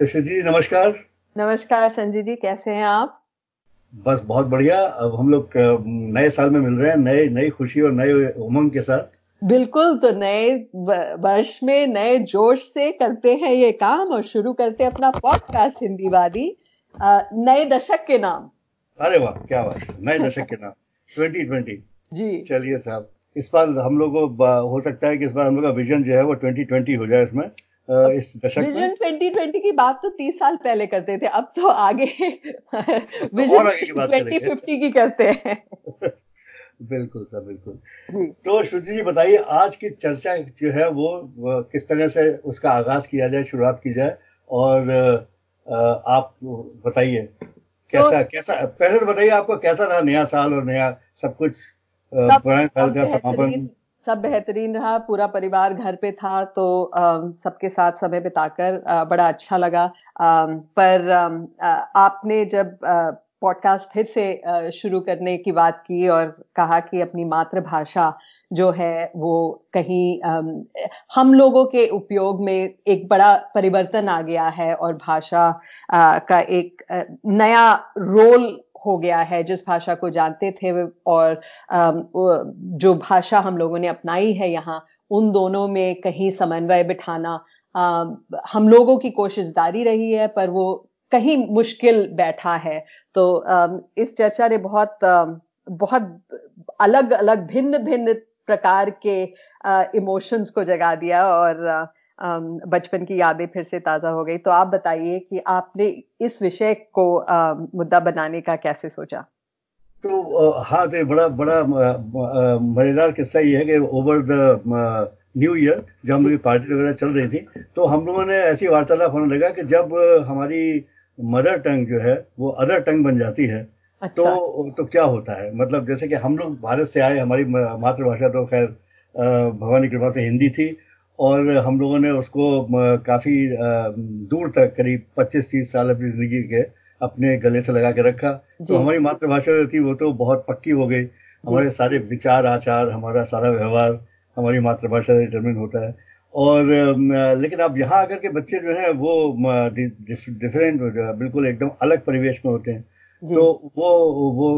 श्रुति जी नमस्कार। नमस्कार संजय जी कैसे हैं आप? बस बहुत बढ़िया। अब हम लोग नए साल में मिल रहे हैं नए नई खुशी और नए उमंग के साथ। बिल्कुल तो नए वर्ष में नए जोश से करते हैं ये काम और शुरू करते हैं अपना पॉडकास्ट हिंदी वादी नए दशक के नाम। अरे वाह क्या बात नए दशक के नाम। 2020 जी। चलिए साहब इस बार हम लोग को हो सकता है कि इस बार हम लोग का विजन जो है वो 2020 हो जाए इसमें। इस दशक विजन 2020 की बात तो 30 साल पहले करते थे अब तो आगे विजन ट्वेंटी फिफ्टी की करते हैं। बिल्कुल सर बिल्कुल। तो श्रुति जी बताइए आज की चर्चा जो है वो, वो किस तरह से उसका आगाज़ किया जाए शुरुआत की जाए? और आप बताइए कैसा तो, कैसा पहले तो बताइए आपको कैसा रहा नया साल और नया सब कुछ पुराने साल का समापन? सब बेहतरीन रहा, पूरा परिवार घर पे था तो सबके साथ समय बिताकर बड़ा अच्छा लगा। पर आपने जब पॉडकास्ट फिर से शुरू करने की बात की और कहा कि अपनी मातृभाषा जो है वो कहीं हम लोगों के उपयोग में एक बड़ा परिवर्तन आ गया है और भाषा का एक नया रोल हो गया है, जिस भाषा को जानते थे और जो भाषा हम लोगों ने अपनाई है यहाँ, उन दोनों में कहीं समन्वय बिठाना हम लोगों की कोशिश जारी रही है, पर वो कहीं मुश्किल बैठा है। तो इस चर्चा ने बहुत बहुत अलग अलग भिन्न भिन्न प्रकार के इमोशंस को जगा दिया और बचपन की यादें फिर से ताज़ा हो गई। तो आप बताइए कि आपने इस विषय को मुद्दा बनाने का कैसे सोचा? तो हाँ तो बड़ा बड़ा मज़ेदार किस्सा ये है कि ओवर द न्यू ईयर जब हम लोग पार्टी वगैरह चल रही थी तो हम लोगों ने ऐसी वार्तालाप होने लगा कि जब हमारी मदर टंग जो है वो अदर टंग बन जाती है अच्छा। तो तो क्या होता है? मतलब जैसे कि हम लोग भारत से आए हमारी मातृभाषा तो खैर भगवान की कृपा से हिंदी थी और हम लोगों ने उसको काफ़ी दूर तक करीब 25-30 साल अपनी ज़िंदगी के अपने गले से लगा के रखा। तो हमारी मातृभाषा जो थी वो तो बहुत पक्की हो गई। हमारे सारे विचार आचार हमारा सारा व्यवहार हमारी मातृभाषा से डिटर्मिन होता है। और लेकिन अब यहाँ आकर के बच्चे जो हैं वो डिफरेंट बिल्कुल एकदम अलग परिवेश में होते हैं। तो वो वो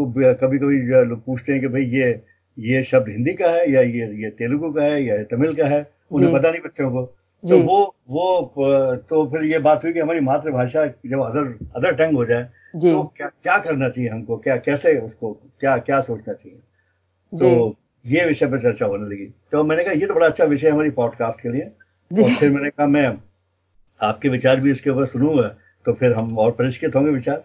कभी कभी लोग पूछते हैं कि भाई ये ये शब्द हिंदी का है या ये ये तेलुगु का है या तमिल का है? उन्हें पता नहीं बच्चों को। तो वो वो तो फिर ये बात हुई कि हमारी मातृभाषा जब अदर अदर टंग हो जाए तो क्या क्या करना चाहिए हमको? क्या कैसे उसको क्या क्या सोचना चाहिए? तो ये विषय पर चर्चा होने लगी। तो मैंने कहा ये तो बड़ा अच्छा विषय है हमारी पॉडकास्ट के लिए। और फिर मैंने कहा मैं आपके विचार भी इसके ऊपर सुनूँगा तो फिर हम और परिष्कृत होंगे विचार।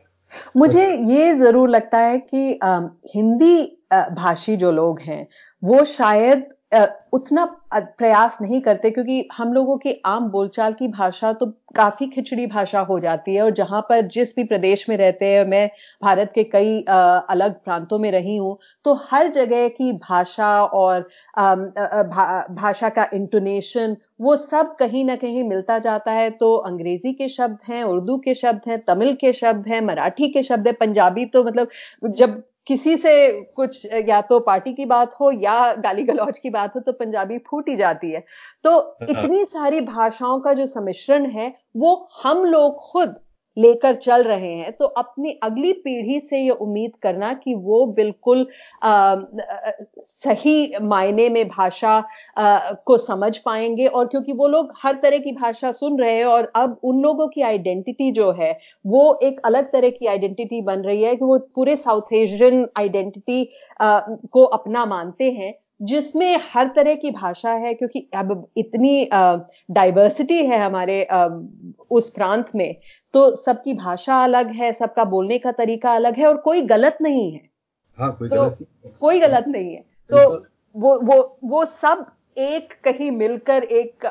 मुझे ये ज़रूर लगता है कि आ, हिंदी भाषी जो लोग हैं वो शायद उतना प्रयास नहीं करते क्योंकि हम लोगों की आम बोलचाल की भाषा तो काफ़ी खिचड़ी भाषा हो जाती है और जहाँ पर जिस भी प्रदेश में रहते हैं, मैं भारत के कई अलग प्रांतों में रही हूँ तो हर जगह की भाषा और भाषा का इंटोनेशन वो सब कहीं ना कहीं मिलता जाता है। तो अंग्रेज़ी के शब्द हैं, उर्दू के शब्द हैं, तमिल के शब्द हैं, मराठी के शब्द हैं, पंजाबी तो मतलब जब किसी से कुछ या तो पार्टी की बात हो या गाली गलौज की बात हो तो पंजाबी फूट ही जाती है तो हाँ। इतनी सारी भाषाओं का जो सम्मिश्रण है वो हम लोग खुद लेकर चल रहे हैं। तो अपनी अगली पीढ़ी से ये उम्मीद करना कि वो बिल्कुल आ, सही मायने में भाषा आ, को समझ पाएँगे और क्योंकि वो लोग हर तरह की भाषा सुन रहे हैं और अब उन लोगों की आइडेंटिटी जो है वो एक अलग तरह की आइडेंटिटी बन रही है कि वो पूरे साउथ एशियन आइडेंटिटी को अपना मानते हैं जिसमें हर तरह की भाषा है क्योंकि अब इतनी डाइवर्सिटी है हमारे उस प्रांत में। तो सबकी भाषा अलग है सबका बोलने का तरीका अलग है और कोई गलत नहीं है। हाँ, कोई तो गलत कोई गलत नहीं है। तो वो वो वो सब एक कहीं मिलकर एक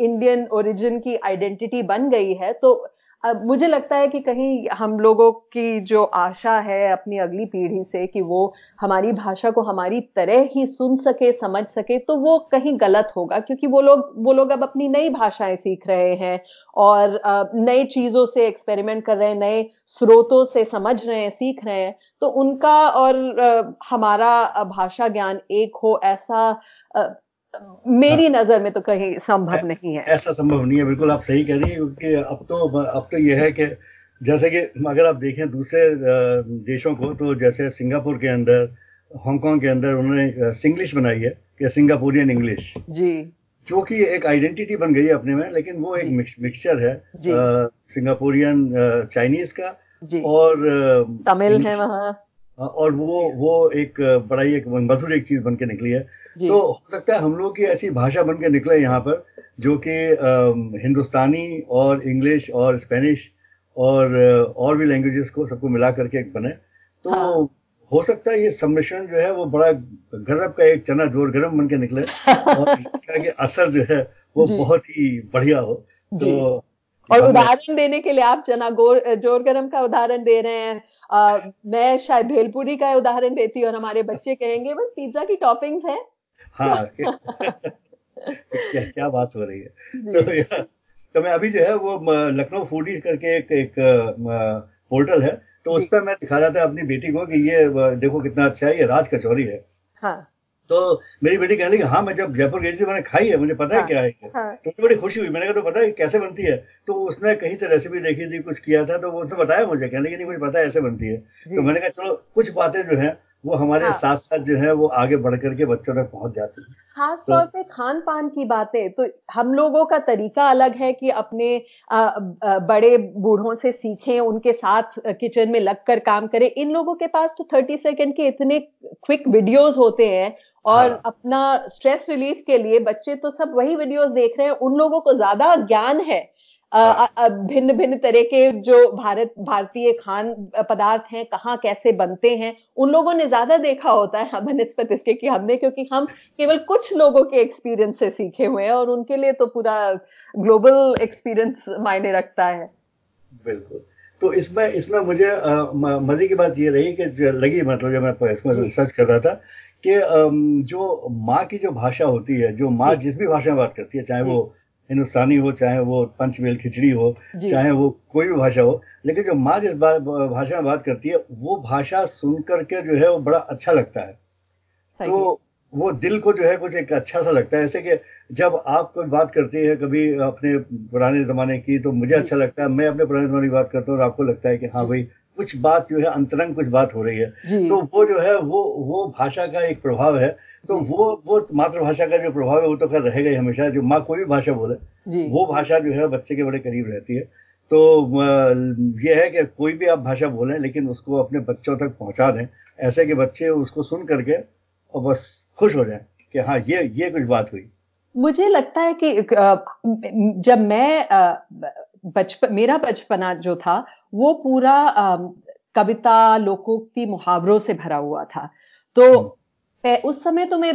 इंडियन ओरिजिन की आइडेंटिटी बन गई है तो अब मुझे लगता है कि कहीं हम लोगों की जो आशा है अपनी अगली पीढ़ी से कि वो हमारी भाषा को हमारी तरह ही सुन सके, समझ सके तो वो कहीं गलत होगा। क्योंकि वो लोग वो लोग अब अपनी नई भाषाएँ सीख रहे हैं और नई चीज़ों से एक्सपेरिमेंट कर रहे हैं, नए स्रोतों से समझ रहे हैं, सीख रहे हैं तो उनका और हमारा भाषा ज्ञान एक हो ऐसा मेरी हाँ, नज़र में तो कहीं संभव नहीं है। ऐसा संभव नहीं है बिल्कुल आप सही कह रही है क्योंकि अब तो अब तो यह है कि जैसे कि अगर आप देखें दूसरे देशों को तो जैसे सिंगापुर के अंदर हांगकांग के अंदर उन्होंने सिंग्लिश बनाई है कि सिंगापुरियन इंग्लिश। जी। जो कि एक आइडेंटिटी बन गई है अपने में लेकिन वो एक मिक्सचर है सिंगापुरियन चाइनीज़ का और तमिल है वहाँ। और वो वो एक बड़ा ही एक मधुर एक चीज़ बन के निकली है। तो हो सकता है हम लोग की ऐसी भाषा बन के निकले यहाँ पर जो कि हिंदुस्तानी और इंग्लिश और स्पेनिश और और भी लैंग्वेजेस को सबको मिला करके एक बने। तो हाँ। हो सकता है ये सम्मिश्रण जो है वो बड़ा गजब का एक चना ज़ोर गर्म बन के निकले और इसका असर जो है वो बहुत ही बढ़िया हो। तो और उदाहरण देने के लिए आप चना गोर ज़ोर गर्म का उदाहरण दे रहे हैं। आ, मैं शायद भेलपुरी का उदाहरण देती और हमारे बच्चे कहेंगे बस पिज्जा की टॉपिंग्स है। हाँ। क्या क्या बात हो रही है? तो, तो मैं अभी जो है वो लखनऊ फूडी करके एक एक पोर्टल है तो उस पर मैं दिखा रहा था अपनी बेटी को कि ये देखो कितना अच्छा है ये राज कचौरी है। हाँ। तो मेरी बेटी कहने लगी हाँ मैं जब जयपुर गई थी मैंने खाई है मुझे पता है हाँ, क्या है हाँ, तो मुझे बड़ी खुशी हुई मैंने कहा तो पता है कैसे बनती है? तो उसने कहीं से रेसिपी देखी थी कुछ किया था तो वो उसने बताया मुझे कहने लगी नहीं मुझे पता है ऐसे बनती है। तो मैंने कहा चलो कुछ बातें जो है वो हमारे हाँ। साथ साथ जो है वो आगे बढ़ करके बच्चों तक पहुँच जाती है खास तो, पे खान पान की बातें तो हम लोगों का तरीका अलग है कि अपने आ, आ, बड़े बूढ़ों से सीखें उनके साथ किचन में लगकर काम करें इन लोगों के पास तो थर्टी सेकेंड के इतने क्विक वीडियोस होते हैं और हाँ। अपना स्ट्रेस रिलीफ के लिए बच्चे तो सब वही वीडियोस देख रहे हैं उन लोगों को ज़्यादा ज्ञान हाँ। भिन्न भिन्न तरह के जो भारत भारतीय खान पदार्थ हैं कहाँ कैसे बनते हैं उन लोगों ने ज़्यादा देखा होता है हम निस्बत इसके कि हमने क्योंकि हम केवल कुछ लोगों के एक्सपीरियंस से सीखे हुए हैं और उनके लिए तो पूरा ग्लोबल एक्सपीरियंस मायने रखता है। बिल्कुल। तो इसमें इसमें मुझे मज़े की बात ये रही कि लगी मतलब जब मैं इसमें रिसर्च कर रहा था कि जो माँ की जो भाषा होती है जो माँ जिस भी भाषा में बात करती है चाहे वो हिंदुस्तानी हो चाहे वो पंचमेल खिचड़ी हो चाहे वो कोई भी भाषा हो लेकिन जो माँ जिस भाषा में बात करती है वो भाषा सुन करके जो है वो बड़ा अच्छा लगता है। तो वो दिल को जो है कुछ एक अच्छा सा लगता है ऐसे कि जब आप कोई बात करती है कभी अपने पुराने जमाने की तो मुझे अच्छा लगता है मैं अपने पुराने जमाने की बात करता हूँ और आपको लगता है कि हाँ भाई कुछ बात जो है अंतरंग कुछ बात हो रही है। तो वो जो है वो वो भाषा का एक प्रभाव है तो वो वो मातृभाषा का जो प्रभाव है वो तो खैर रहेगा ही हमेशा जो माँ कोई भी भाषा बोले। वो भाषा जो है बच्चे के बड़े करीब रहती है। तो ये है कि कोई भी आप भाषा बोलें लेकिन उसको अपने बच्चों तक पहुँचा दें। ऐसे कि बच्चे उसको सुन करके और बस खुश हो जाए कि हाँ ये ये कुछ बात हुई। मुझे लगता है कि जब मैं बचपन मेरा बचपना जो था वो पूरा कविता लोकोक्ति मुहावरों से भरा हुआ था। तो हम्म। उस समय तो मैं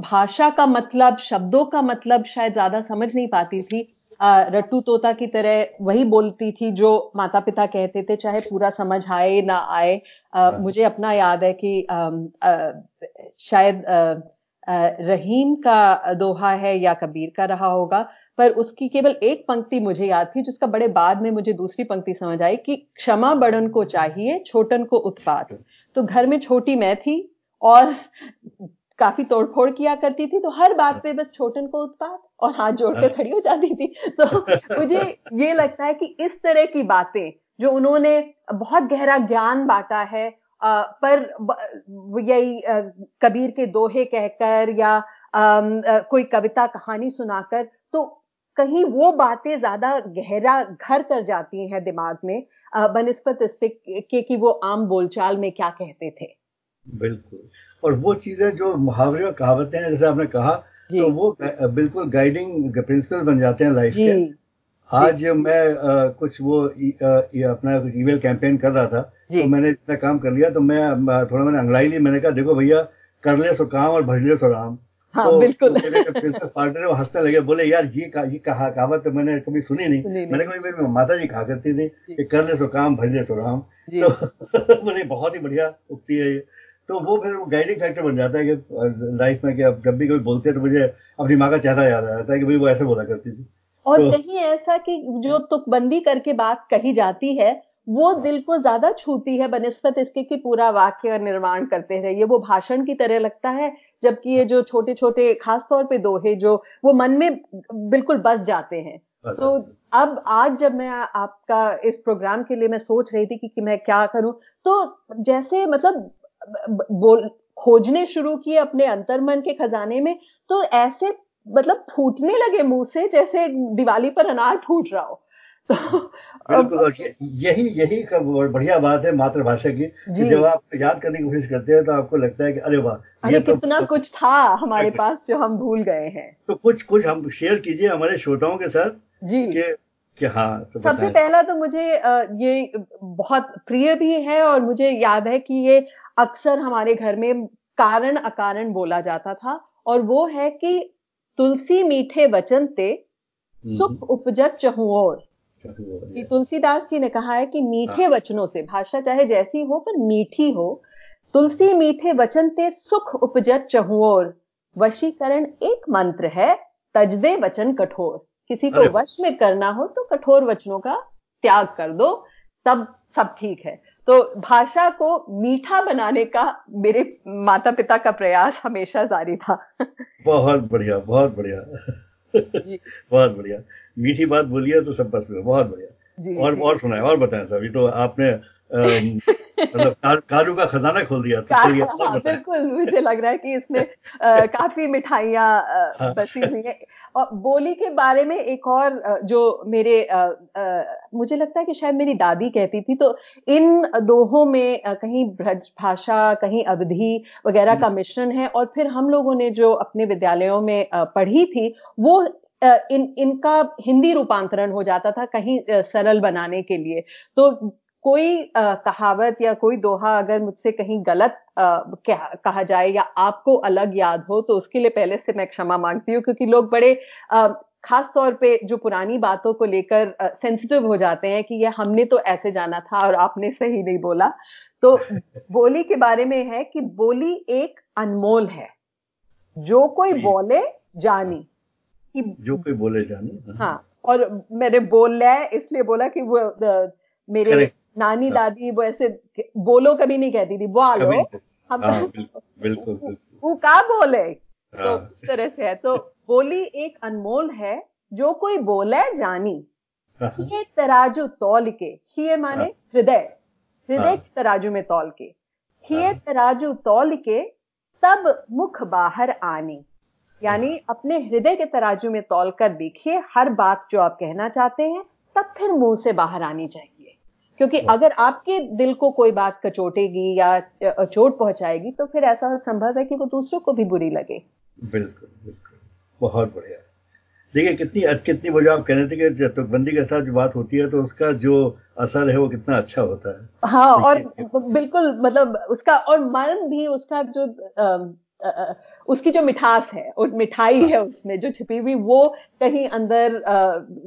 भाषा का मतलब शब्दों का मतलब शायद ज़्यादा समझ नहीं पाती थी। रट्टू तोता की तरह वही बोलती थी जो माता पिता कहते थे चाहे पूरा समझ आए ना आए। आ, हाँ। मुझे अपना याद है कि आ, आ, शायद आ, रहीम का दोहा है या कबीर का रहा होगा पर उसकी केवल एक पंक्ति मुझे याद थी जिसका बड़े बाद में मुझे दूसरी पंक्ति समझ आई कि क्षमा बड़न को चाहिए छोटन को उत्पाद तो घर में छोटी मैं थी और काफ़ी तोड़फोड़ किया करती थी तो हर बात पे बस छोटन को उत्पाद और हाथ जोड़कर खड़ी हो जाती थी। तो मुझे ये लगता है कि इस तरह की बातें जो उन्होंने बहुत गहरा ज्ञान बांटा है आ, पर यही कबीर के दोहे कहकर या आ, आ, कोई कविता कहानी सुनाकर तो कहीं वो बातें ज़्यादा गहरा घर कर जाती हैं दिमाग में बनस्पत इस पे के कि वो आम बोलचाल में क्या कहते थे। बिल्कुल। और वो चीज़ें जो मुहावरे और कहावतें हैं जैसे आपने कहा तो वो बिल्कुल गाइडिंग प्रिंसिपल बन जाते हैं लाइफ के। आज मैं आ, कुछ वो ई, आ, अपना ईमेल कैंपेन कर रहा था तो मैंने इतना काम कर लिया तो मैं थोड़ा मैंने अंगड़ाई ली मैंने कहा देखो भैया कर ले सो काम और भज ले सो राम। हाँ, तो बिल्कुल। बिज़नेस पार्टनर वो हंसने लगे बोले यार ये का, ये कहा कहावत तो मैंने कभी सुनी नहीं, नहीं। मैंने कभी मेरी माता जी कहा करती थी कि कर ले सो काम भज ले सो राम। तो बोले बहुत ही बढ़िया उक्ति है ये। तो वो फिर गाइडिंग फैक्टर बन जाता है कि लाइफ में कि अब जब भी कोई बोलते हैं तो मुझे अपनी माँ का चेहरा याद आ जाता है कि भाई वो ऐसे बोला करती थी। और तो, कहीं ऐसा कि जो तुकबंदी करके बात कही जाती है वो दिल को ज़्यादा छूती है बनस्पत इसके कि पूरा वाक्य निर्माण करते रहिए। वो भाषण की तरह लगता है जबकि ये जो छोटे छोटे खास तौर पे दोहे जो वो मन में बिल्कुल बस जाते हैं। तो अब आज जब मैं आपका इस प्रोग्राम के लिए मैं सोच रही थी कि, कि मैं क्या करूँ तो जैसे मतलब बोल खोजने शुरू किए अपने अंतर्मन के खजाने में तो ऐसे मतलब फूटने लगे मुँह से जैसे दिवाली पर अनार फूट रहा हो। तो बिल्कुल यही यही बढ़िया बात है मातृभाषा की कि जब आप याद करने की कोशिश करते हैं तो आपको लगता है कि अरे वाह ये तो कितना तो, कुछ था हमारे पास जो हम भूल गए हैं। तो कुछ कुछ हम शेयर कीजिए हमारे श्रोताओं के साथ जी। कि कि हाँ तो सबसे पहला तो मुझे ये बहुत प्रिय भी है और मुझे याद है कि ये अक्सर हमारे घर में कारण अकारण बोला जाता था और वो है कि तुलसी मीठे वचन ते हम्म। सुख उपजत चहुओर कि तुलसीदास जी ने कहा है कि मीठे हाँ। वचनों से भाषा चाहे जैसी हो पर मीठी हो तुलसी मीठे वचन ते सुख उपजत चहुओर वशीकरण एक मंत्र है तजदे वचन कठोर। किसी को वश में करना हो तो कठोर वचनों का त्याग कर दो तब सब ठीक है। तो भाषा को मीठा बनाने का मेरे माता पिता का प्रयास हमेशा जारी था। बहुत बढ़िया बहुत बढ़िया। बहुत बढ़िया। मीठी बात बोलिए तो सब बस में बहुत बढ़िया। और और सुनाए और बताएँ सर ये तो आपने मतलब कारू का खजाना खोल दिया तो चलिए हाँ, बिल्कुल मुझे लग रहा है कि इसमें आ, काफ़ी मिठाइयाँ हाँ। बसी हुई है और बोली के बारे में एक और जो मेरे आ, आ, मुझे लगता है कि शायद मेरी दादी कहती थी तो इन दोहों में कहीं ब्रज भाषा कहीं अवधि वगैरह का हम्म। मिश्रण है और फिर हम लोगों ने जो अपने विद्यालयों में पढ़ी थी वो इन इनका हिंदी रूपांतरण हो जाता था कहीं सरल बनाने के लिए तो कोई आ, कहावत या कोई दोहा अगर मुझसे कहीं गलत आ, कहा जाए या आपको अलग याद हो तो उसके लिए पहले से मैं क्षमा मांगती हूँ क्योंकि लोग बड़े आ, खास तौर पे जो पुरानी बातों को लेकर सेंसिटिव हो जाते हैं कि ये हमने तो ऐसे जाना था और आपने सही नहीं बोला। तो बोली के बारे में है कि बोली एक अनमोल है। जो कोई बोले जानी। कि जो कोई बोले जानी। हाँ, हाँ और मैंने बोल लिया है इसलिए बोला कि वो मेरे Correct. नानी हाँ। दादी वो ऐसे बोलो कभी नहीं कहती थी बोलो हम हाँ, बिल्कुल वो का बोले? तो हाँ। इस तरह से है। तो बोली एक अनमोल है जो कोई बोले जानी ये तराजू तौल के ही माने हृदय हृदय के तराजू में तौल के ही। तराजू तौल के तब मुख बाहर आनी। यानी अपने हृदय के तराजू में तौल कर देखिए हर बात जो आप कहना चाहते हैं तब फिर मुँह से बाहर आनी चाहिए। क्योंकि अगर आपके दिल को कोई बात कचोटेगी या चोट पहुंचाएगी तो फिर ऐसा संभव है कि वो दूसरों को भी बुरी लगे। बिल्कुल बिल्कुल। बहुत बढ़िया। देखिए कितनी कितनी वजह आप कह रहे थे कि तुकबंदी के साथ जो बात होती है तो उसका जो असर है वो कितना अच्छा होता है। हाँ और बिल्कुल मतलब उसका और मन भी उसका जो उसकी जो मिठास है और मिठाई है। उसमें जो छिपी हुई वो कहीं अंदर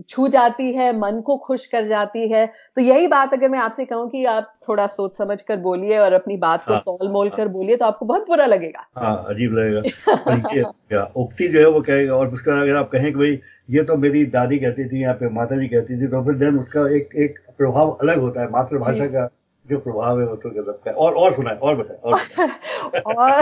छू जाती है मन को खुश कर जाती है। तो यही बात अगर मैं आपसे कहूँ कि आप थोड़ा सोच समझ कर बोलिए और अपनी बात को हाँ, तोल मोल कर बोलिए तो आपको बहुत बुरा लगेगा। हाँ अजीब लगेगा। उक्ति जो है वो कहेगा और उसका अगर आप कहें कि भाई ये तो मेरी दादी कहती थी या फिर माता जी कहती थी तो फिर देन उसका एक एक प्रभाव अलग होता है मातृभाषा का जो प्रभाव है वो तो गजब का और और सुनाए और बताए और, बताए। और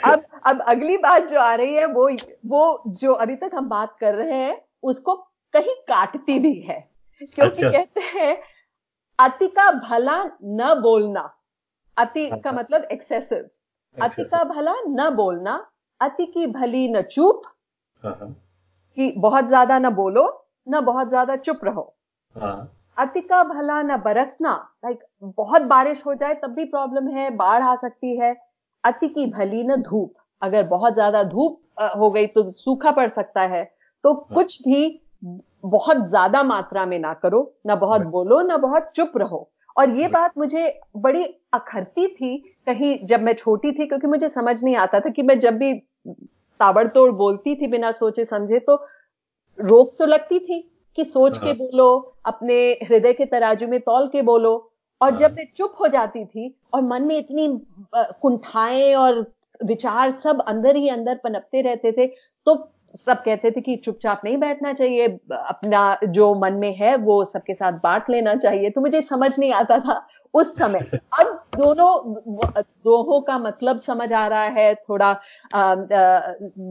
अब अब अगली बात जो आ रही है वो वो जो अभी तक हम बात कर रहे हैं उसको कहीं काटती भी है क्योंकि अच्छा। कहते हैं अति का भला न बोलना अति का हाँ। मतलब एक्सेसिव अति का भला न बोलना अति की भली न चुप हाँ, हाँ। कि बहुत ज़्यादा न बोलो न बहुत ज़्यादा चुप रहो अति का भला न बरसना। लाइक बहुत बारिश हो जाए तब भी प्रॉब्लम है बाढ़ आ सकती है। अति की भली न धूप। अगर बहुत ज़्यादा धूप हो गई तो सूखा पड़ सकता है। तो हाँ। कुछ भी बहुत ज़्यादा मात्रा में ना करो ना बहुत बोलो ना बहुत चुप रहो। और ये बात मुझे बड़ी अखरती थी कहीं जब मैं छोटी थी क्योंकि मुझे समझ नहीं आता था कि मैं जब भी ताबड़तोड़ बोलती थी बिना सोचे समझे तो रोक तो लगती थी। कि सोच के हाँ। बोलो अपने हृदय के तराजू में तौल के बोलो और हाँ। जब मैं चुप हो जाती थी और मन में इतनी कुंठाएँ और विचार सब अंदर ही अंदर पनपते रहते थे तो सब कहते थे कि चुपचाप नहीं बैठना चाहिए अपना जो मन में है वो सबके साथ बांट लेना चाहिए तो मुझे समझ नहीं आता था उस समय। अब दोनों दोहों का मतलब समझ आ रहा है थोड़ा आ,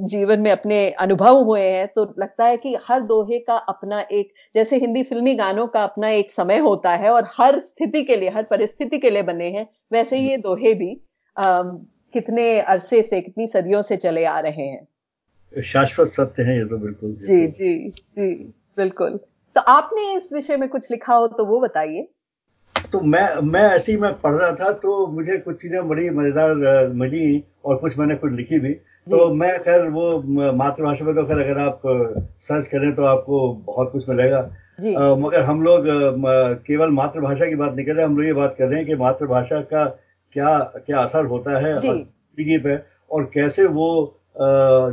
जीवन में अपने अनुभव हुए हैं तो लगता है कि हर दोहे का अपना एक जैसे हिंदी फिल्मी गानों का अपना एक समय होता है और हर स्थिति के लिए हर परिस्थिति के लिए बने हैं वैसे ये दोहे भी आ, कितने अरसे से कितनी सदियों से चले आ रहे हैं। शाश्वत सत्य है ये तो बिल्कुल। जी जी जी बिल्कुल। तो आपने इस विषय में कुछ लिखा हो तो वो बताइए। तो मैं मैं ऐसे ही मैं पढ़ रहा था तो मुझे कुछ चीज़ें बड़ी मज़ेदार मिली और कुछ मैंने कुछ लिखी भी। तो मैं खैर वो मातृभाषा में तो खैर अगर आप सर्च करें तो आपको बहुत कुछ मिलेगा। आ, मगर हम लोग केवल मातृभाषा की बात नहीं कर रहे हम लोग ये बात कर रहे हैं कि मातृभाषा का क्या क्या असर होता है ज़िंदगी पे और कैसे वो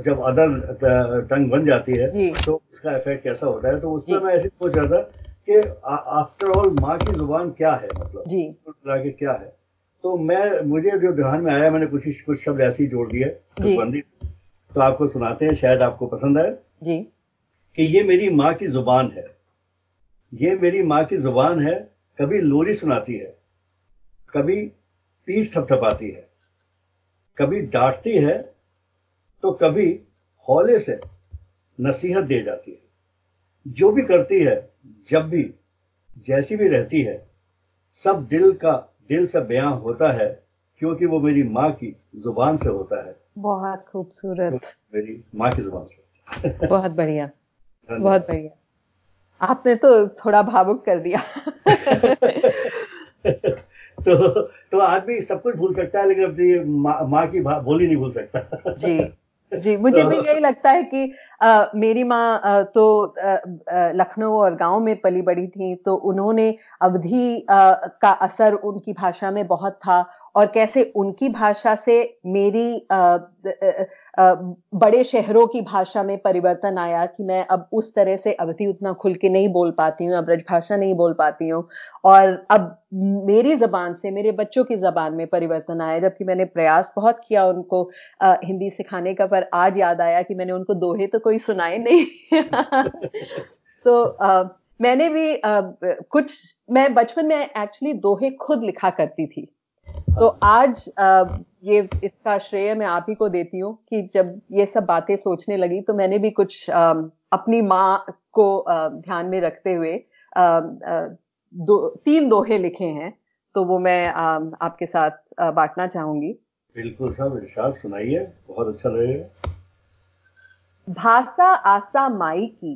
जब अदर टंग बन जाती है तो उसका इफ़ेक्ट कैसा होता है। तो उसमें मैं ऐसे सोच रहा था कि आफ्टर ऑल माँ की ज़ुबान क्या है? मतलब जी। के क्या है? तो मैं मुझे जो ध्यान में आया मैंने कुछ कुछ शब्द ऐसे ही जोड़ दिए बंदी तो आपको सुनाते हैं शायद आपको पसंद आए। जी। कि ये मेरी माँ की ज़ुबान है। ये मेरी माँ की ज़ुबान है कभी लोरी सुनाती है कभी पीठ थपथपाती है कभी डांटती है तो कभी हौले से नसीहत दे जाती है। जो भी करती है जब भी जैसी भी रहती है सब दिल का दिल से बयां होता है क्योंकि वो मेरी माँ की ज़ुबान से होता है। बहुत खूबसूरत। मेरी माँ की ज़ुबान से बहुत बढ़िया। बहुत बढ़िया। आपने तो थोड़ा भावुक कर दिया। तो तो आदमी सब कुछ भूल सकता है लेकिन अपनी माँ मा की बोली नहीं भूल सकता। जी। जी मुझे भी यही लगता है कि आ, मेरी माँ तो लखनऊ और गाँव में पली बड़ी थी तो उन्होंने अवधि का असर उनकी भाषा में बहुत था। और कैसे उनकी भाषा से मेरी आ, आ, बड़े शहरों की भाषा में परिवर्तन आया कि मैं अब उस तरह से अवधि उतना खुल के नहीं बोल पाती हूँ अब ब्रजभाषा नहीं बोल पाती हूँ। और अब मेरी जबान से मेरे बच्चों की जबान में परिवर्तन आया जबकि मैंने प्रयास बहुत किया उनको आ, हिंदी सिखाने का पर आज याद आया कि मैंने उनको दोहे तो कोई सुनाए नहीं। तो आ, मैंने भी आ, कुछ मैं बचपन में एक्चुअली दोहे खुद लिखा करती थी। तो आज ये इसका श्रेय मैं आप ही को देती हूँ कि जब ये सब बातें सोचने लगी तो मैंने भी कुछ अपनी माँ को ध्यान में रखते हुए दो तीन दोहे लिखे हैं। तो वो मैं आपके साथ बांटना चाहूँगी। बिल्कुल सब इरशाद सुनाइए। बहुत अच्छा लगेगा। भाषा आशा माई की।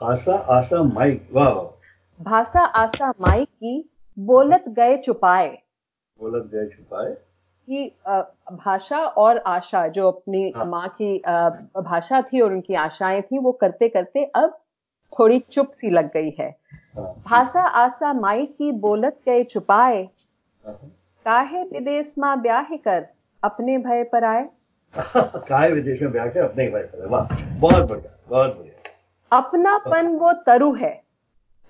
भाषा आशा माई वाह। भाषा आशा माई की बोलत गए छुपाए। बोलत गए छुपाए। कि भाषा और आशा जो अपनी हाँ। माँ की भाषा थी और उनकी आशाएँ थी वो करते करते अब थोड़ी चुप सी लग गई है। हाँ। भाषा आशा माई की बोलत गए छुपाए। हाँ। काहे विदेश माँ ब्याह कर अपने भय पर आए? काहे विदेश में ब्याह कर अपने भय पर वाह बहुत बढ़िया बहुत बढ़िया। अपनापन वो तरु है।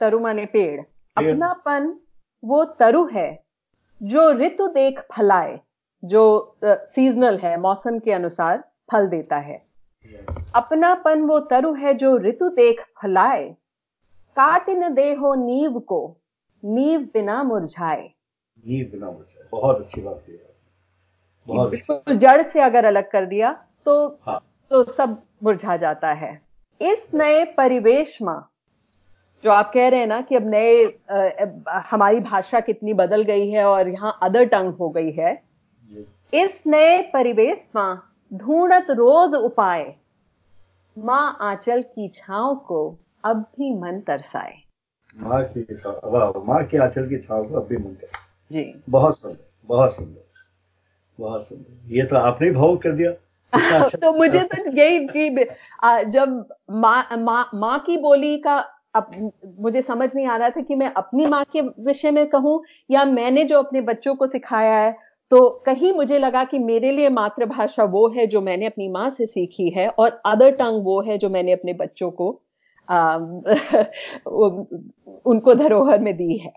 तरु माने पेड़। अपनापन वो तरु है जो ऋतु देख फलाए जो सीजनल है मौसम के अनुसार फल देता है। अपनापन वो तरु है जो ऋतु देख फलाए। काट न दे हो नीव को नीव बिना मुरझाए। नीव बिना मुरझाए बहुत अच्छी बात बहुत बिल्कुल जड़ से अगर अलग कर दिया तो हाँ। तो सब मुरझा जाता है। इस नए परिवेश में जो आप कह रहे हैं ना कि अब नए हमारी भाषा कितनी बदल गई है और यहाँ अदर टंग हो गई है इस नए परिवेश में ढूंढत रोज उपाय माँ आंचल की छाव को अब भी मन तरसाए। माँ की माँ की आंचल की छाव को अब भी मन तरसाए। जी। बहुत सुंदर बहुत सुंदर बहुत सुंदर। ये तो आपने भाव कर दिया। अच्छा तो मुझे तो यही कि जब माँ माँ माँ की बोली का अब मुझे समझ नहीं आ रहा था कि मैं अपनी माँ के विषय में कहूँ या मैंने जो अपने बच्चों को सिखाया है। तो कहीं मुझे लगा कि मेरे लिए मातृभाषा वो है जो मैंने अपनी माँ से सीखी है और अदर टंग वो है जो मैंने अपने बच्चों को आ, उनको धरोहर में दी है।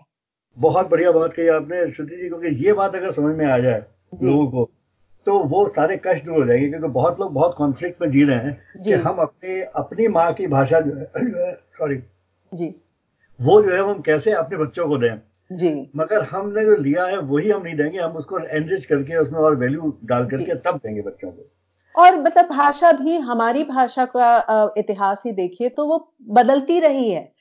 बहुत बढ़िया बात कही आपने श्रुति जी क्योंकि ये बात अगर समझ में आ जाए लोगों को तो वो सारे कष्ट दूर हो जाएँगे क्योंकि बहुत लोग बहुत कॉन्फ्लिक्ट में जी रहे हैं कि हम अपने अपनी माँ की भाषा जो है सॉरी जी। वो जो है हम कैसे अपने बच्चों को दें? जी। मगर हमने जो लिया है वही हम नहीं देंगे हम उसको एनरिच करके उसमें और वैल्यू डाल करके तब देंगे बच्चों को। और मतलब भाषा भी हमारी भाषा का इतिहास ही देखिए तो वो बदलती रही है।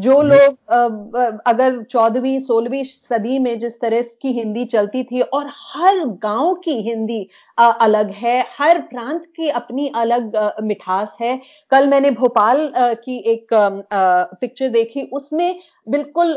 जो लोग अगर चौदहवीं सोलहवीं सदी में जिस तरह की हिंदी चलती थी और हर गाँव की हिंदी अलग है हर प्रांत की अपनी अलग मिठास है। कल मैंने भोपाल की एक पिक्चर देखी उसमें बिल्कुल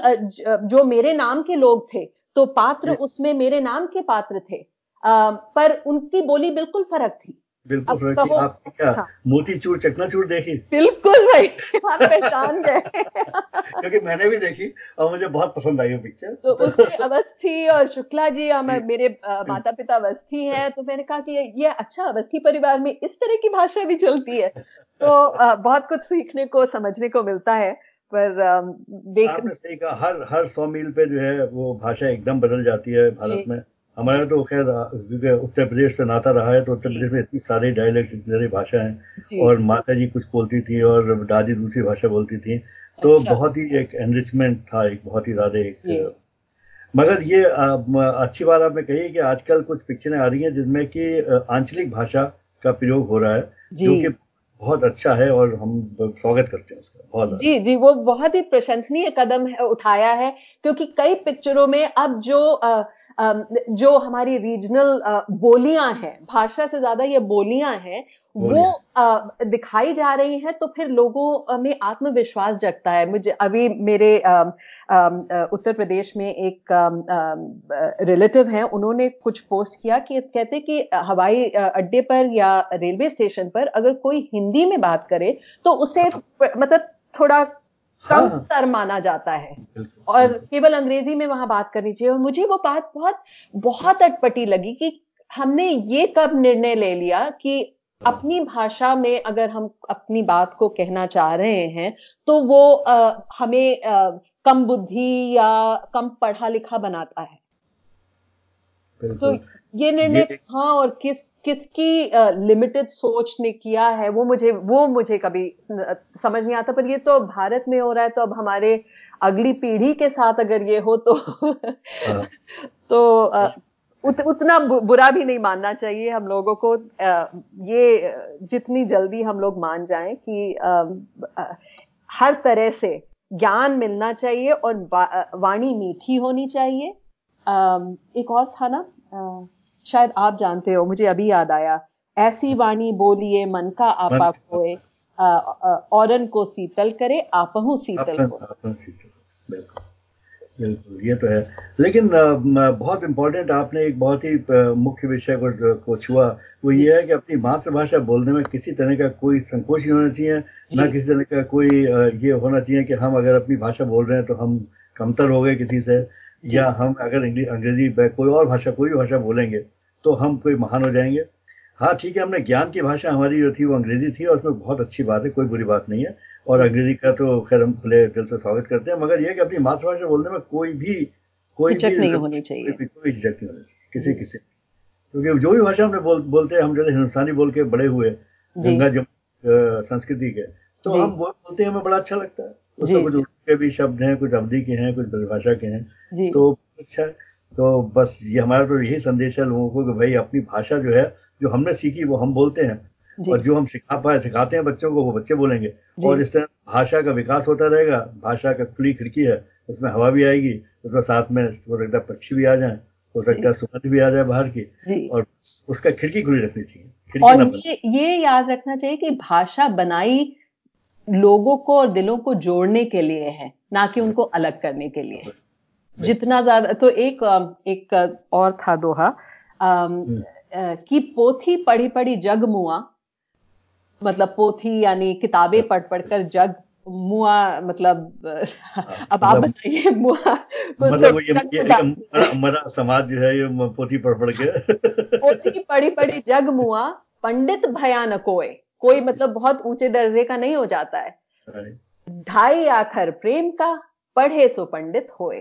जो मेरे नाम के लोग थे तो पात्र उसमें मेरे नाम के पात्र थे। पर उनकी बोली बिल्कुल फ़र्क थी। बिल्कुल फ़र्क आप क्या हाँ। मोती चूर चकना चूर देखी? बिल्कुल भाई आप पहचान गए। क्योंकि मैंने भी देखी और मुझे बहुत पसंद आई वो पिक्चर तो उसमें अवस्थी और शुक्ला जी और मेरे माता पिता अवस्थी हैं तो मैंने कहा कि ये अच्छा अवस्थी परिवार में इस तरह की भाषा भी चलती है। तो बहुत कुछ सीखने को समझने को मिलता है पर देख आपने सही कहा हर हर सौ मील पे जो है वो भाषा एकदम बदल जाती है भारत में। हमारा तो खैर क्योंकि उत्तर प्रदेश से नाता रहा है तो उत्तर प्रदेश में इतनी सारे डायलेक्ट इतनी सारी भाषा है। और माता जी कुछ बोलती थी और दादी दूसरी भाषा बोलती थी। तो अच्छा। बहुत ही एक एनरिचमेंट था एक बहुत ही ज़्यादा एक मगर ये अच्छी बात आपने कही कि आजकल कुछ पिक्चरें आ रही हैं जिसमें कि आंचलिक भाषा का प्रयोग हो रहा है जो। कि बहुत अच्छा है और हम स्वागत करते हैं इसका बहुत जी जी वो बहुत ही प्रशंसनीय कदम है, उठाया है क्योंकि कई पिक्चरों में अब जो आ, जो हमारी रीजनल बोलियाँ हैं भाषा से ज़्यादा ये बोलियाँ हैं वो दिखाई जा रही हैं तो फिर लोगों में आत्मविश्वास जगता है। मुझे अभी मेरे उत्तर प्रदेश में एक रिलेटिव हैं उन्होंने कुछ पोस्ट किया कि कहते कि हवाई अड्डे पर या रेलवे स्टेशन पर अगर कोई हिंदी में बात करे तो उसे मतलब थोड़ा कम हाँ। स्तर माना जाता है। और केवल अंग्रेज़ी में वहाँ बात करनी चाहिए। और मुझे वो बात बहुत बहुत अटपटी लगी कि हमने ये कब निर्णय ले लिया कि हाँ। अपनी भाषा में अगर हम अपनी बात को कहना चाह रहे हैं तो वो आ, हमें आ, कम बुद्धि या कम पढ़ा लिखा बनाता है। तो ये निर्णय हाँ और किस किसकी लिमिटेड सोच ने किया है वो मुझे वो मुझे कभी समझ नहीं आता पर ये तो भारत में हो रहा है तो अब हमारे अगली पीढ़ी के साथ अगर ये हो तो हाँ। तो आ, उत, उतना बुरा भी नहीं मानना चाहिए हम लोगों को आ, ये जितनी जल्दी हम लोग मान जाएँ कि आ, हर तरह से ज्ञान मिलना चाहिए और वाणी मीठी होनी चाहिए एक और था ना आ, शायद आप जानते हो मुझे अभी याद आया। ऐसी वाणी बोलिए मन का आपा खोए औरन को शीतल करे आपहू शीतल को बिल्कुल ये तो है। लेकिन बहुत इंपॉर्टेंट आपने एक बहुत ही मुख्य विषय को, को छुआ वो ये है कि अपनी मातृभाषा बोलने में किसी तरह का कोई संकोच नहीं होना चाहिए ना किसी तरह का कोई ये होना चाहिए कि हम अगर अपनी भाषा बोल रहे हैं तो हम कमतर हो गए किसी से। या हम अगर अंग्रेज़ी कोई और भाषा कोई भी भाषा बोलेंगे तो हम कोई महान हो जाएँगे। हाँ ठीक है हमने ज्ञान की भाषा हमारी जो थी वो अंग्रेज़ी थी और उसमें बहुत अच्छी बात है कोई बुरी बात नहीं है। और अंग्रेज़ी का तो खैर हम खुले दिल से स्वागत करते हैं मगर यह कि अपनी मातृभाषा बोलने में कोई भी कोई भी नहीं होनी चाहिए। कोई हिचक नहीं होनी चाहिए किसी किसी। क्योंकि जो भी भाषा हमने बोल, बोलते हैं हम जैसे हिंदुस्तानी बोल के बड़े हुए गंगा जम संस्कृति के तो हम बोलते हैं हमें बड़ा अच्छा लगता है। उसमें कुछ उर्दू के भी शब्द हैं कुछ अवधि के हैं कुछ परिभाषा के हैं। तो अच्छा तो बस ये हमारा तो यही संदेश है लोगों को कि भाई अपनी भाषा जो है जो हमने सीखी वो हम बोलते हैं। और जो हम सिखा पाए सिखाते हैं बच्चों को वो बच्चे बोलेंगे। और इस तरह भाषा का विकास होता रहेगा भाषा का खुली खिड़की है उसमें हवा भी आएगी उसमें साथ में हो सकता है पक्षी भी आ जाए हो सकता है सुगंध भी आ जाए बाहर की। और उसका खिड़की खुली रखनी चाहिए और ये ये याद रखना चाहिए कि भाषा बनाई लोगों को और दिलों को जोड़ने के लिए है ना कि उनको अलग करने के लिए। जितना ज़्यादा तो एक एक और था दोहा। हम्म। कि पोथी पढ़ी पढ़ी जग मुआ मतलब पोथी यानी किताबें हाँ। पढ़ पढ़कर जग मुआ मतलब अब आप मतलब बताइए मुआ मतलब ये, ये मरा समाज जो है ये पोथी पढ़ पढ़ के। पोथी पढ़ी पढ़ी जग मुआ पंडित भयानकोए। कोई मतलब बहुत ऊँचे दर्जे का नहीं हो जाता है। ढाई आखर प्रेम का पढ़े सो पंडित होए।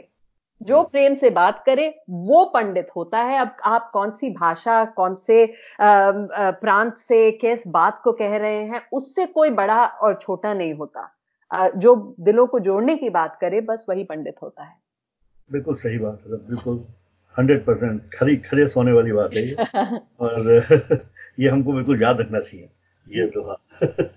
जो प्रेम से बात करे वो पंडित होता है। अब आप कौन सी भाषा कौन से प्रांत से किस बात को कह रहे हैं उससे कोई बड़ा और छोटा नहीं होता। जो दिलों को जोड़ने की बात करे बस वही पंडित होता है। बिल्कुल सही बात है बिल्कुल हंड्रेड परसेंट खरी खरे सोने वाली बात है और ये हमको बिल्कुल याद रखना चाहिए। ये तो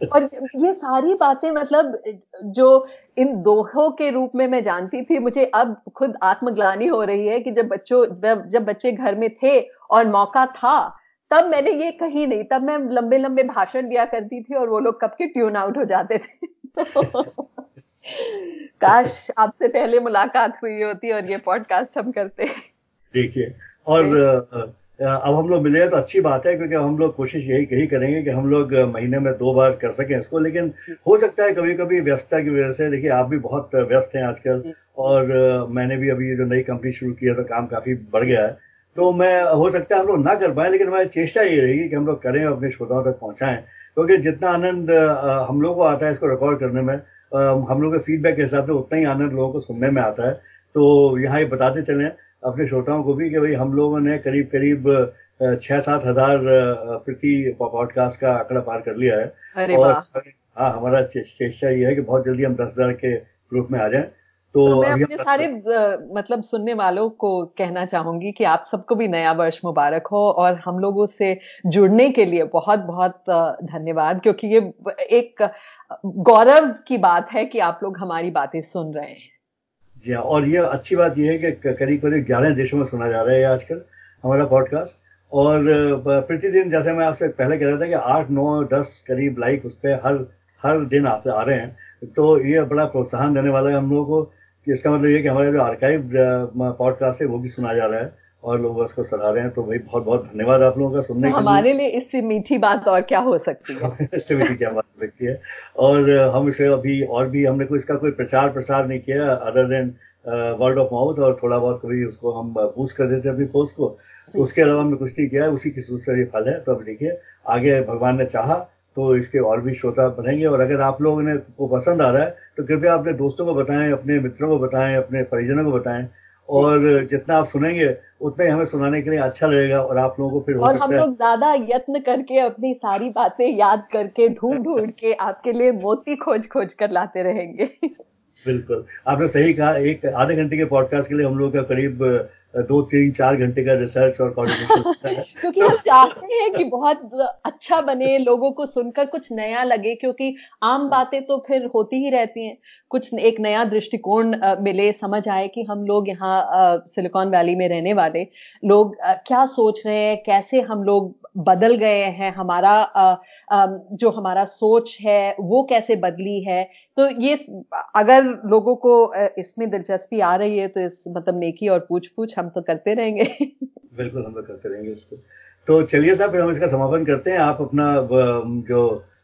और ये सारी बातें मतलब जो इन दोहों के रूप में मैं जानती थी मुझे अब खुद आत्मग्लानी हो रही है कि जब बच्चों जब बच्चे घर में थे और मौका था तब मैंने ये कही नहीं। तब मैं लंबे लंबे भाषण दिया करती थी और वो लोग कब के ट्यून आउट हो जाते थे। काश आपसे पहले मुलाकात हुई होती और ये पॉडकास्ट हम करते। देखिए और अब हम लोग मिले हैं तो अच्छी बात है क्योंकि हम लोग कोशिश यही यही करेंगे कि हम लोग महीने में दो बार कर सकें इसको लेकिन हो सकता है कभी कभी व्यस्तता की वजह से देखिए आप भी बहुत व्यस्त हैं आजकल और मैंने भी अभी जो नई कंपनी शुरू की है तो काम काफ़ी बढ़ गया है। तो मैं हो सकता है हम लोग ना कर पाए लेकिन हमारी चेष्टा ये रहेगी कि हम लोग करें अपने श्रोताओं तक पहुंचाएँ क्योंकि जितना आनंद हम लोग को आता है इसको रिकॉर्ड करने में हम लोग के फीडबैक के हिसाब से उतना ही आनंद लोगों को सुनने में आता है। तो यहाँ ये बताते चलें अपने श्रोताओं को भी कि भाई हम लोगों ने करीब करीब छह सात हज़ार प्रति पॉडकास्ट का आंकड़ा पार कर लिया है। और हाँ हमारा चेष्टा ये है कि बहुत जल्दी हम दस हज़ार के ग्रुप में आ जाएँ। तो, तो मैं अपने सारे मतलब सुनने वालों को कहना चाहूँगी कि आप सबको भी नया वर्ष मुबारक हो और हम लोगों से जुड़ने के लिए बहुत बहुत धन्यवाद। क्योंकि ये एक गौरव की बात है कि आप लोग हमारी बातें सुन रहे हैं। जी हाँ और ये अच्छी बात यह है कि करीब करीब ग्यारह देशों में सुना जा रहा है आजकल, हमारा पॉडकास्ट और प्रतिदिन जैसे मैं आपसे पहले कह रहा था कि आठ, नौ, दस करीब लाइक उस पर हर हर दिन आपसे आ रहे हैं तो ये बड़ा प्रोत्साहन देने वाला है हम लोगों को। कि इसका मतलब ये कि हमारा जो आर्काइव पॉडकास्ट है, वो भी सुना जा रहा है। और लोग उसको सराह रहे हैं तो भाई बहुत बहुत धन्यवाद आप लोगों का सुनने तो के हमारे लिए। इससे मीठी बात और क्या हो सकती है? इससे मीठी क्या बात हो सकती है? और हम इसे अभी और भी हमने कोई इसका कोई प्रचार प्रसार नहीं किया other than word of mouth और थोड़ा बहुत कभी उसको हम बूस्ट कर देते अपनी पोस्ट को। तो उसके अलावा हमने कुछ नहीं किया उसी की से ये फल है। तो अब देखिए आगे भगवान ने चाहा तो इसके और भी श्रोता बनेंगे और अगर आप लोगों ने को पसंद आ रहा है तो कृपया अपने दोस्तों को बताएँ अपने मित्रों को बताएँ अपने परिजनों को बताएँ। और जितना आप सुनेंगे उतना ही हमें सुनाने के लिए अच्छा लगेगा और आप लोगों को फिर और हम लोग ज़्यादा यत्न करके अपनी सारी बातें याद करके ढूंढ ढूंढ के आपके लिए मोती खोज खोज कर लाते रहेंगे। बिल्कुल। आपने सही कहा एक आधे घंटे के पॉडकास्ट के लिए हम लोग का करीब दो तीन चार घंटे का रिसर्च और कॉर्डिनेशन क्योंकि हम चाहते हैं कि बहुत अच्छा बने लोगों को सुनकर कुछ नया लगे क्योंकि आम बातें तो फिर होती ही रहती हैं। कुछ एक नया दृष्टिकोण मिले समझ आए कि हम लोग यहाँ सिलिकॉन वैली में रहने वाले लोग क्या सोच रहे हैं कैसे हम लोग बदल गए हैं हमारा जो हमारा सोच है वो कैसे बदली है तो ये अगर लोगों को इसमें दिलचस्पी आ रही है तो इस मतलब नेकी और पूछ पूछ हम तो करते रहेंगे। बिल्कुल हम लोग करते रहेंगे इसको। तो चलिए साहब फिर हम इसका समापन करते हैं। आप अपना जो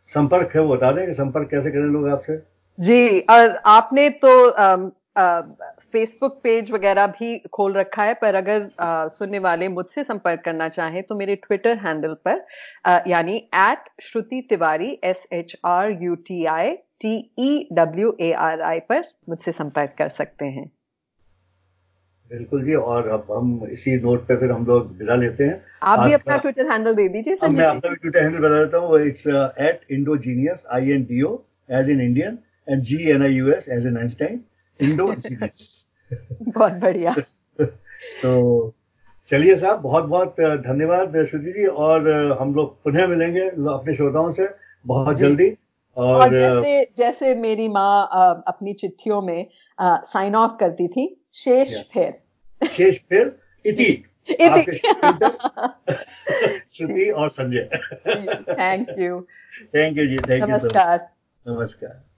संपर्क है वो बता दें कि संपर्क कैसे करें लोग आपसे। जी और आपने तो फेसबुक पेज वगैरह भी खोल रखा है पर अगर आ, सुनने वाले मुझसे संपर्क करना चाहें तो मेरे ट्विटर हैंडल पर यानी at Shruti Tiwari S H R U T I T E W A R I पर मुझसे संपर्क कर सकते हैं। बिल्कुल जी और अब हम इसी नोट पे फिर हम लोग विदा लेते हैं। आप भी अपना ट्विटर हैंडल दे दीजिए मैं अपना भी ट्विटर हैंडल बता देता हूँ it's at indogenius I N D O as in Indian and G N I U S as in Einstein indogenius बहुत बढ़िया। तो चलिए साहब बहुत बहुत धन्यवाद श्रुति जी और हम लोग पुनः मिलेंगे अपने श्रोताओं से बहुत जल्दी। और, और जैसे जैसे मेरी माँ अपनी चिट्ठियों में साइन ऑफ़ करती थी शेष फिर। शेष फिर? इति। श्रुति और Sanjay. Thank you thank you ji thank you नमस्कार। नमस्कार।